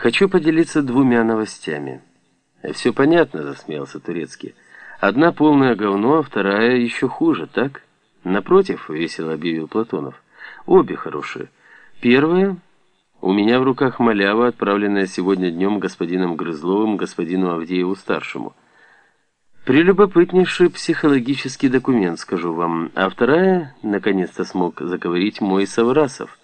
Хочу поделиться двумя новостями. Все понятно, засмеялся Турецкий. Одна полное говно, а вторая еще хуже, так? Напротив, весело объявил Платонов. Обе хорошие. Первая... У меня в руках малява, отправленная сегодня днем господином Грызловым господину Авдееву-старшему. Прелюбопытнейший психологический документ, скажу вам. А вторая, наконец-то смог заговорить мой Саврасов.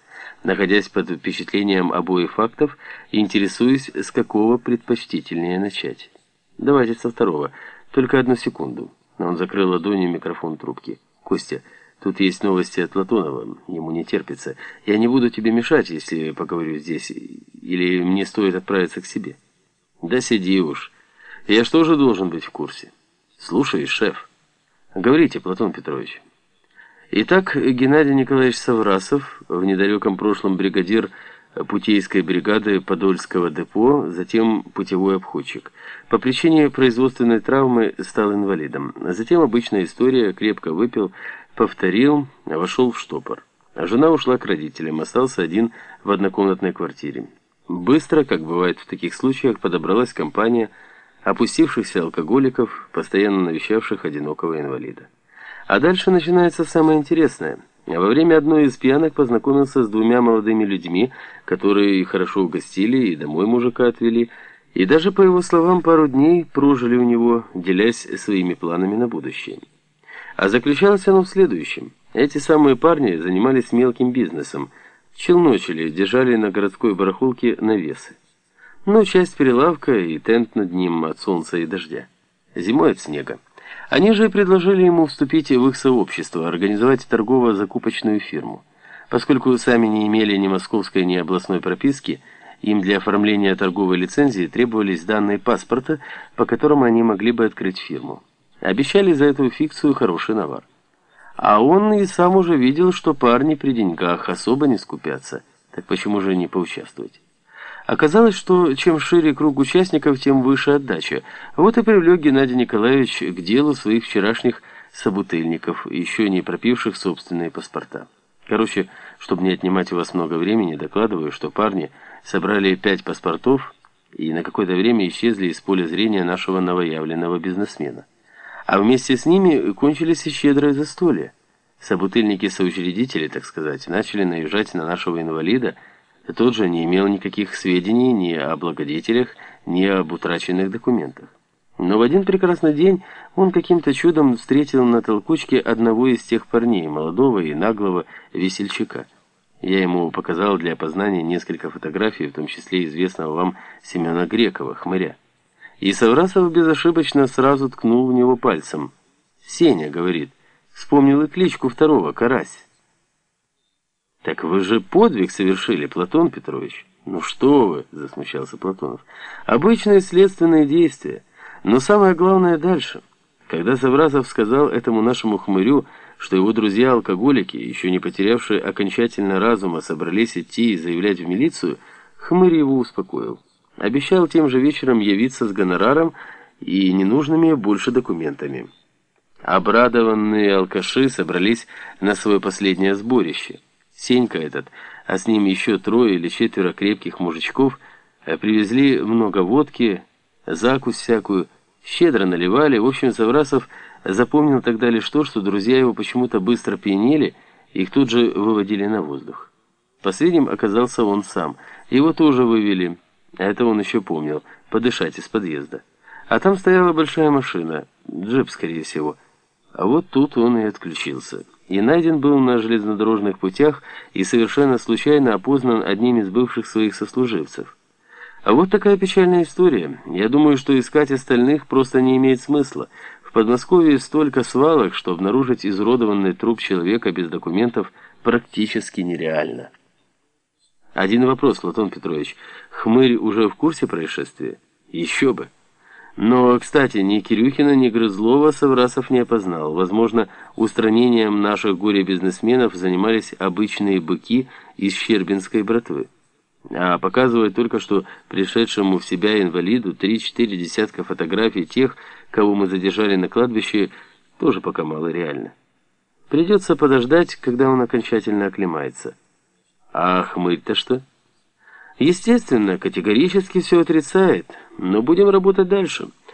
Находясь под впечатлением обоих фактов, интересуюсь, с какого предпочтительнее начать. Давайте со второго. Только одну секунду. Он закрыл ладонью микрофон трубки. Костя, тут есть новости от Платонова. Ему не терпится. Я не буду тебе мешать, если поговорю здесь. Или мне стоит отправиться к себе? Да сиди уж. Я что же должен быть в курсе? Слушай, шеф. Говорите, Платон Петрович. Итак, Геннадий Николаевич Саврасов, в недалеком прошлом бригадир путейской бригады Подольского депо, затем путевой обходчик. По причине производственной травмы стал инвалидом. Затем обычная история, крепко выпил, повторил, вошел в штопор. Жена ушла к родителям, остался один в однокомнатной квартире. Быстро, как бывает в таких случаях, подобралась компания опустившихся алкоголиков, постоянно навещавших одинокого инвалида. А дальше начинается самое интересное. Во время одной из пьянок познакомился с двумя молодыми людьми, которые хорошо угостили и домой мужика отвели, и даже, по его словам, пару дней прожили у него, делясь своими планами на будущее. А заключалось оно в следующем. Эти самые парни занимались мелким бизнесом, челночили, держали на городской барахолке навесы. Ну, часть перелавка и тент над ним от солнца и дождя. Зимой от снега. Они же предложили ему вступить в их сообщество, организовать торгово-закупочную фирму. Поскольку сами не имели ни московской, ни областной прописки, им для оформления торговой лицензии требовались данные паспорта, по которым они могли бы открыть фирму. Обещали за эту фикцию хороший навар. А он и сам уже видел, что парни при деньгах особо не скупятся. Так почему же не поучаствовать? Оказалось, что чем шире круг участников, тем выше отдача. Вот и привлек Геннадий Николаевич к делу своих вчерашних собутыльников, еще не пропивших собственные паспорта. Короче, чтобы не отнимать у вас много времени, докладываю, что парни собрали пять паспортов и на какое-то время исчезли из поля зрения нашего новоявленного бизнесмена. А вместе с ними кончились и щедрые застолья. Собутыльники-соучредители, так сказать, начали наезжать на нашего инвалида, тот же не имел никаких сведений ни о благодетелях, ни об утраченных документах. Но в один прекрасный день он каким-то чудом встретил на толкучке одного из тех парней, молодого и наглого весельчака. Я ему показал для опознания несколько фотографий, в том числе известного вам Семена Грекова, хмыря. И Саврасов безошибочно сразу ткнул в него пальцем. «Сеня», — говорит, — вспомнил и кличку второго, Карась. «Так вы же подвиг совершили, Платон Петрович». «Ну что вы», — засмущался Платонов. «Обычные следственные действия. Но самое главное дальше. Когда Савразов сказал этому нашему хмырю, что его друзья-алкоголики, еще не потерявшие окончательно разума, собрались идти и заявлять в милицию, хмырь его успокоил. Обещал тем же вечером явиться с гонораром и ненужными больше документами. Обрадованные алкаши собрались на свое последнее сборище. Сенька этот, а с ним еще трое или четверо крепких мужичков, э, привезли много водки, закусь всякую, щедро наливали. В общем, Заврасов запомнил тогда лишь то, что друзья его почему-то быстро пьянели, их тут же выводили на воздух. Последним оказался он сам. Его тоже вывели, это он еще помнил, подышать из подъезда. А там стояла большая машина, джип, скорее всего. А вот тут он и отключился и найден был на железнодорожных путях и совершенно случайно опознан одним из бывших своих сослуживцев. А вот такая печальная история. Я думаю, что искать остальных просто не имеет смысла. В Подмосковье столько свалок, что обнаружить изуродованный труп человека без документов практически нереально. Один вопрос, Платон Петрович. Хмырь уже в курсе происшествия? Еще бы. Но, кстати, ни Кирюхина, ни Грызлова Саврасов не опознал. Возможно, устранением наших горе-бизнесменов занимались обычные быки из Щербинской братвы. А показывает только что пришедшему в себя инвалиду 3-4 десятка фотографий тех, кого мы задержали на кладбище, тоже пока мало реально. Придется подождать, когда он окончательно оклемается. А хмырь-то что? Естественно, категорически все отрицает, но будем работать дальше.